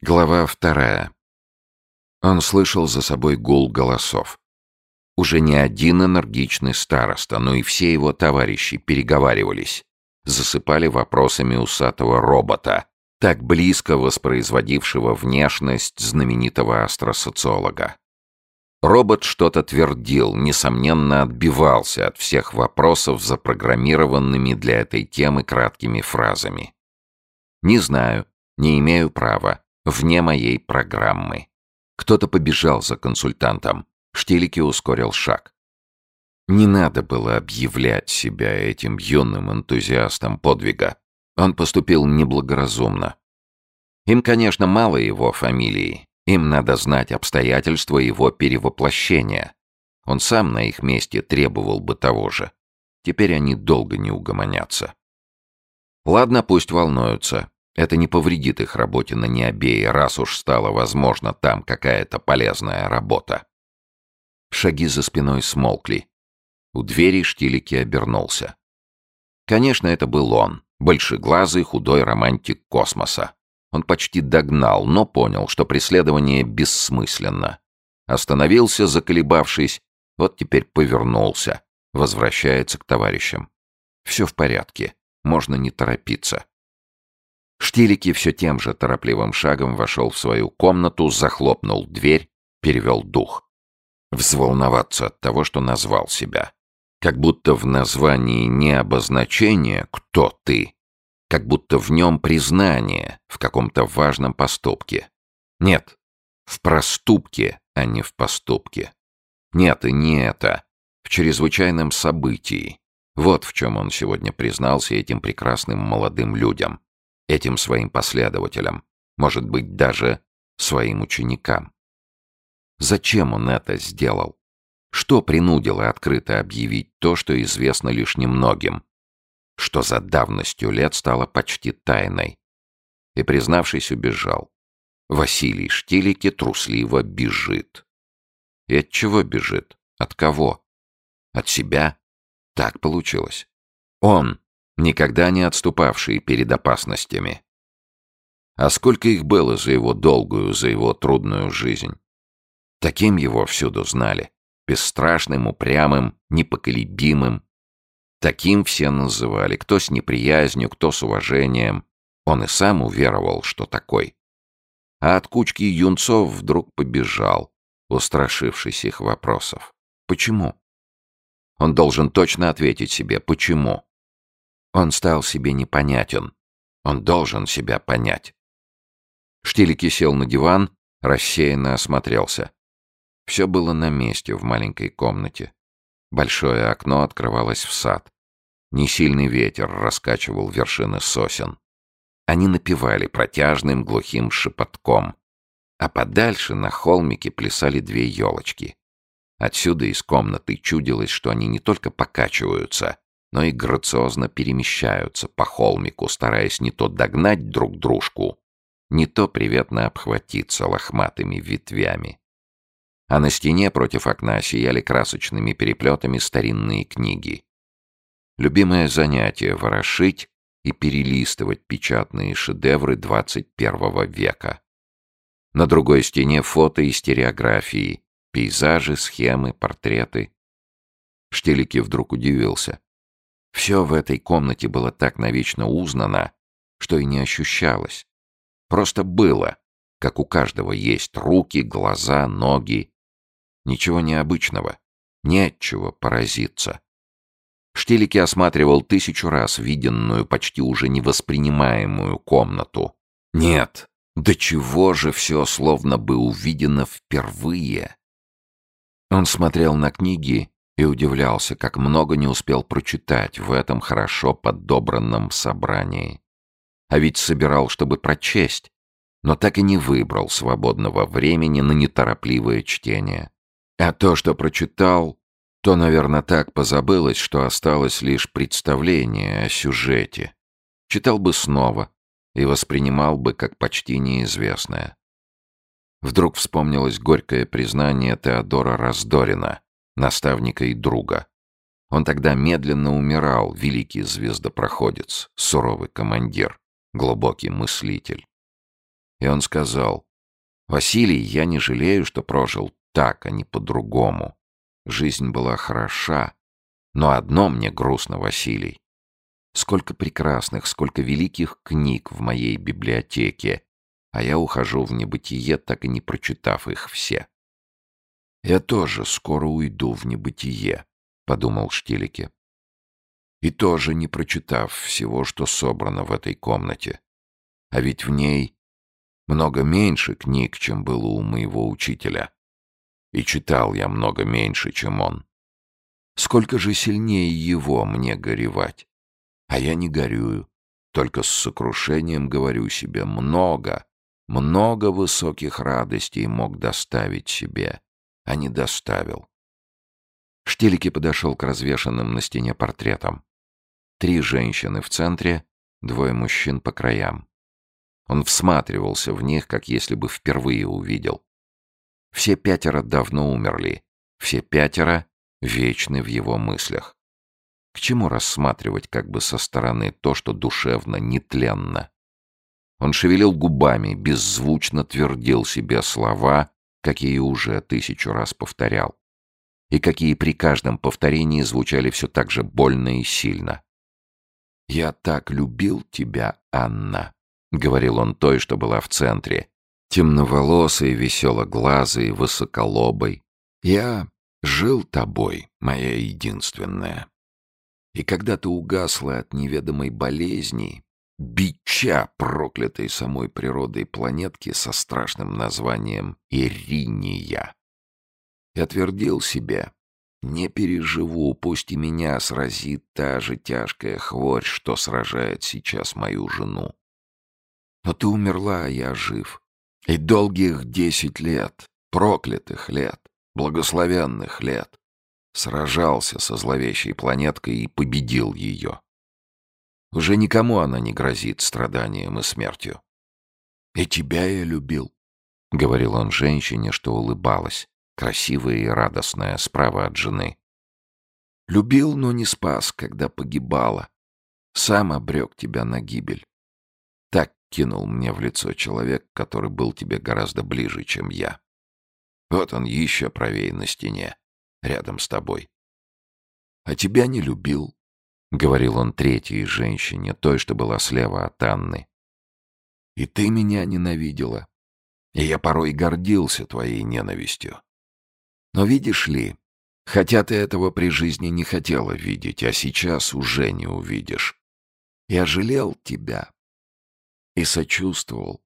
Глава вторая. Он слышал за собой гул голосов. Уже не один энергичный староста, но и все его товарищи переговаривались, засыпали вопросами усатого робота, так близко воспроизводившего внешность знаменитого астросоциолога. Робот что-то твердил, несомненно отбивался от всех вопросов запрограммированными для этой темы краткими фразами. «Не знаю, не имею права, вне моей программы». Кто-то побежал за консультантом. Штилики ускорил шаг. Не надо было объявлять себя этим юным энтузиастом подвига. Он поступил неблагоразумно. Им, конечно, мало его фамилии. Им надо знать обстоятельства его перевоплощения. Он сам на их месте требовал бы того же. Теперь они долго не угомонятся. Ладно, пусть волнуются. Это не повредит их работе на Необее, раз уж стала возможна там какая-то полезная работа. Шаги за спиной смолкли. У двери Штилики обернулся. Конечно, это был он, большеглазый худой романтик космоса. Он почти догнал, но понял, что преследование бессмысленно. Остановился, заколебавшись, вот теперь повернулся, возвращается к товарищам. Все в порядке, можно не торопиться. Штилики все тем же торопливым шагом вошел в свою комнату, захлопнул дверь, перевел дух. Взволноваться от того, что назвал себя. Как будто в названии не обозначение «кто ты», как будто в нем признание в каком-то важном поступке. Нет, в проступке, а не в поступке. Нет, и не это. В чрезвычайном событии. Вот в чем он сегодня признался этим прекрасным молодым людям, этим своим последователям, может быть, даже своим ученикам. Зачем он это сделал? Что принудило открыто объявить то, что известно лишь немногим, что за давностью лет стало почти тайной. И, признавшись, убежал. Василий Штилики трусливо бежит. И от чего бежит? От кого? От себя? Так получилось. Он, никогда не отступавший перед опасностями. А сколько их было за его долгую, за его трудную жизнь? Таким его всюду знали. Бесстрашным, упрямым, непоколебимым, Таким все называли, кто с неприязнью, кто с уважением. Он и сам уверовал, что такой. А от кучки юнцов вдруг побежал, устрашившись их вопросов. Почему? Он должен точно ответить себе, почему. Он стал себе непонятен. Он должен себя понять. Штилики сел на диван, рассеянно осмотрелся. Все было на месте в маленькой комнате. Большое окно открывалось в сад. Несильный ветер раскачивал вершины сосен. Они напевали протяжным глухим шепотком. А подальше на холмике плясали две елочки. Отсюда из комнаты чудилось, что они не только покачиваются, но и грациозно перемещаются по холмику, стараясь не то догнать друг дружку, не то приветно обхватиться лохматыми ветвями а на стене против окна сияли красочными переплетами старинные книги. Любимое занятие — ворошить и перелистывать печатные шедевры 21 века. На другой стене фото и стереографии, пейзажи, схемы, портреты. Штилики вдруг удивился. Все в этой комнате было так навечно узнано, что и не ощущалось. Просто было, как у каждого есть руки, глаза, ноги, Ничего необычного. Не от поразиться. Штилики осматривал тысячу раз виденную, почти уже невоспринимаемую комнату. Нет, до чего же все словно бы увидено впервые. Он смотрел на книги и удивлялся, как много не успел прочитать в этом хорошо подобранном собрании. А ведь собирал, чтобы прочесть, но так и не выбрал свободного времени на неторопливое чтение. А то, что прочитал, то, наверное, так позабылось, что осталось лишь представление о сюжете. Читал бы снова и воспринимал бы как почти неизвестное. Вдруг вспомнилось горькое признание Теодора Раздорина, наставника и друга. Он тогда медленно умирал, великий звездопроходец, суровый командир, глубокий мыслитель. И он сказал, «Василий, я не жалею, что прожил так, а не по-другому. Жизнь была хороша, но одно мне грустно, Василий. Сколько прекрасных, сколько великих книг в моей библиотеке, а я ухожу в небытие, так и не прочитав их все. «Я тоже скоро уйду в небытие», — подумал Штилике. «И тоже не прочитав всего, что собрано в этой комнате. А ведь в ней много меньше книг, чем было у моего учителя. И читал я много меньше, чем он. Сколько же сильнее его мне горевать? А я не горюю, только с сокрушением говорю себе много, много высоких радостей мог доставить себе, а не доставил. Штилики подошел к развешанным на стене портретам. Три женщины в центре, двое мужчин по краям. Он всматривался в них, как если бы впервые увидел. Все пятеро давно умерли, все пятеро вечны в его мыслях. К чему рассматривать как бы со стороны то, что душевно, нетленно? Он шевелил губами, беззвучно твердил себе слова, какие уже тысячу раз повторял. И какие при каждом повторении звучали все так же больно и сильно. «Я так любил тебя, Анна», — говорил он той, что была в центре, темноволосой, веселоглазой, высоколобой. «Я жил тобой, моя единственная. И когда ты угасла от неведомой болезни, бича проклятой самой природой планетки со страшным названием Ириния. Я твердил себе, не переживу, пусть и меня сразит та же тяжкая хворь, что сражает сейчас мою жену. Но ты умерла, а я жив. И долгих десять лет, проклятых лет, благословенных лет, сражался со зловещей планеткой и победил ее. Уже никому она не грозит страданием и смертью. «И тебя я любил», — говорил он женщине, что улыбалась, красивая и радостная, справа от жены. «Любил, но не спас, когда погибала. Сам обрек тебя на гибель. Так кинул мне в лицо человек, который был тебе гораздо ближе, чем я. Вот он еще правее на стене, рядом с тобой. А тебя не любил, — говорил он третьей женщине, той, что была слева от Анны. «И ты меня ненавидела, и я порой гордился твоей ненавистью. Но видишь ли, хотя ты этого при жизни не хотела видеть, а сейчас уже не увидишь, я жалел тебя и сочувствовал.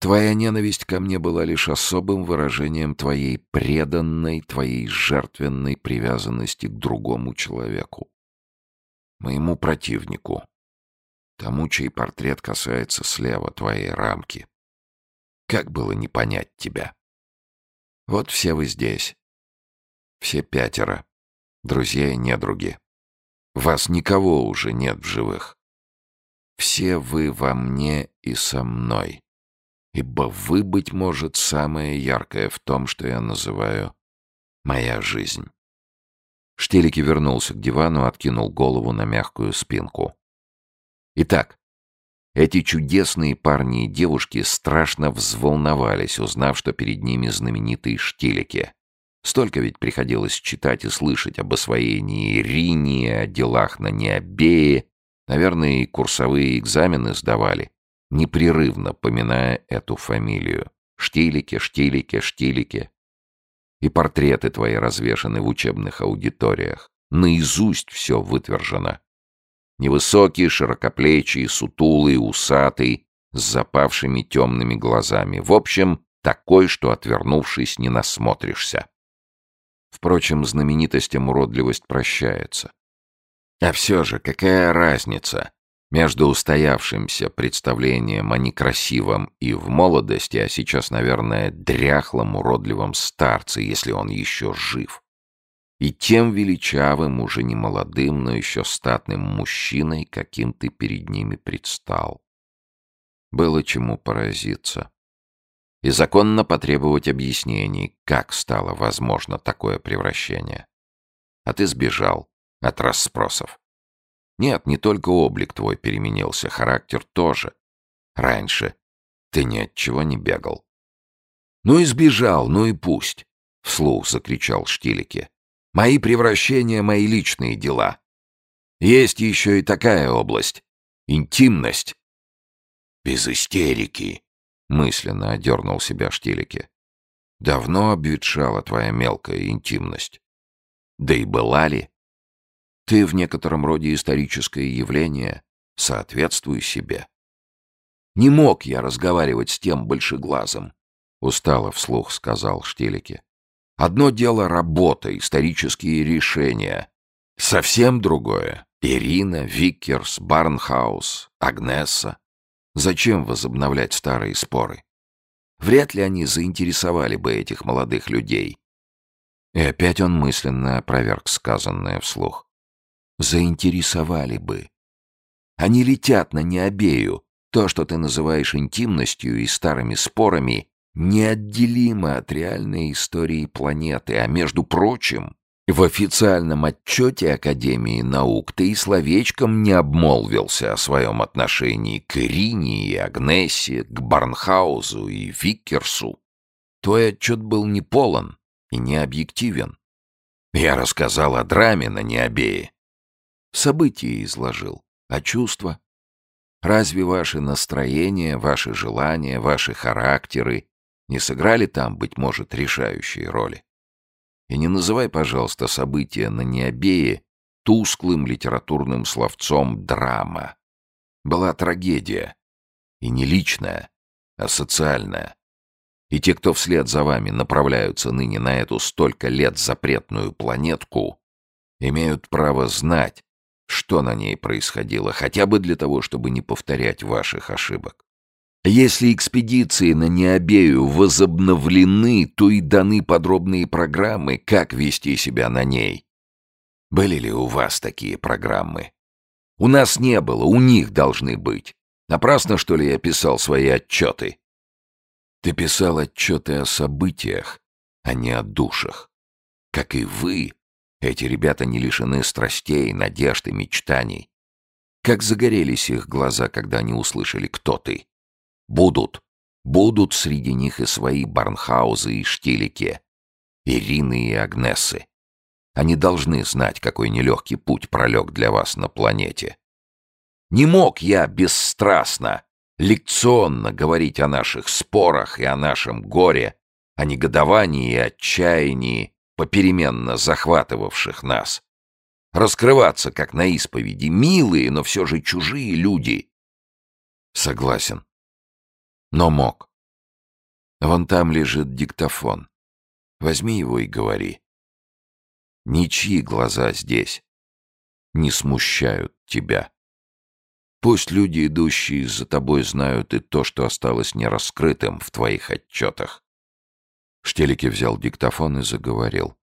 Твоя ненависть ко мне была лишь особым выражением твоей преданной, твоей жертвенной привязанности к другому человеку моему противнику, тому, чей портрет касается слева твоей рамки. Как было не понять тебя? Вот все вы здесь. Все пятеро. Друзья и недруги. Вас никого уже нет в живых. Все вы во мне и со мной. Ибо вы, быть может, самое яркое в том, что я называю «моя жизнь». Штелики вернулся к дивану, откинул голову на мягкую спинку. Итак, эти чудесные парни и девушки страшно взволновались, узнав, что перед ними знаменитые штилики. Столько ведь приходилось читать и слышать об освоении Рини, о делах на Необее. Наверное, и курсовые экзамены сдавали, непрерывно поминая эту фамилию. Штилики, штилики, штилики и портреты твои развешаны в учебных аудиториях. Наизусть все вытвержено. Невысокий, широкоплечий, сутулый, усатый, с запавшими темными глазами. В общем, такой, что, отвернувшись, не насмотришься. Впрочем, знаменитостям уродливость прощается. А все же, какая разница, между устоявшимся представлением о некрасивом и в молодости, а сейчас, наверное, дряхлом, уродливом старце, если он еще жив, и тем величавым, уже не молодым, но еще статным мужчиной, каким ты перед ними предстал. Было чему поразиться. И законно потребовать объяснений, как стало возможно такое превращение. А ты сбежал от расспросов. Нет, не только облик твой переменился, характер тоже. Раньше Ты ни от чего не бегал. Ну и сбежал, ну и пусть, вслух закричал Штилике. Мои превращения — мои личные дела. Есть еще и такая область — интимность. Без истерики, мысленно одернул себя Штилике. Давно обветшала твоя мелкая интимность. Да и была ли? Ты в некотором роде историческое явление, соответствуй себе. Не мог я разговаривать с тем большеглазым, устало вслух сказал Штилике. Одно дело работа, исторические решения. Совсем другое — Ирина, Виккерс, Барнхаус, Агнесса. Зачем возобновлять старые споры? Вряд ли они заинтересовали бы этих молодых людей. И опять он мысленно опроверг сказанное вслух. Заинтересовали бы. Они летят на необею. То, что ты называешь интимностью и старыми спорами, неотделимо от реальной истории планеты, а между прочим, в официальном отчете Академии наук ты и словечком не обмолвился о своем отношении к Ирине и Агнессе, к Барнхаузу и Виккерсу. Твой отчет был не полон и не объективен. Я рассказал о драме на Необее. События изложил, а чувства? Разве ваши настроения, ваши желания, ваши характеры не сыграли там, быть может, решающие роли? И не называй, пожалуйста, события на Необее тусклым литературным словцом «драма». Была трагедия. И не личная, а социальная. И те, кто вслед за вами направляются ныне на эту столько лет запретную планетку, имеют право знать, что на ней происходило, хотя бы для того, чтобы не повторять ваших ошибок. Если экспедиции на Необею возобновлены, то и даны подробные программы, как вести себя на ней. Были ли у вас такие программы? У нас не было, у них должны быть. Напрасно, что ли, я писал свои отчеты? Ты писал отчеты о событиях, а не о душах. Как и вы, эти ребята не лишены страстей, надежд и мечтаний. Как загорелись их глаза, когда они услышали, кто ты. Будут. Будут среди них и свои Барнхаузы и Штилики, Ирины и Агнессы. Они должны знать, какой нелегкий путь пролег для вас на планете. Не мог я бесстрастно, лекционно говорить о наших спорах и о нашем горе, о негодовании и отчаянии, попеременно захватывавших нас. Раскрываться, как на исповеди, милые, но все же чужие люди. Согласен. Но мог. Вон там лежит диктофон. Возьми его и говори. Ничьи глаза здесь не смущают тебя. Пусть люди, идущие за тобой, знают и то, что осталось нераскрытым в твоих отчетах. Штелики взял диктофон и заговорил.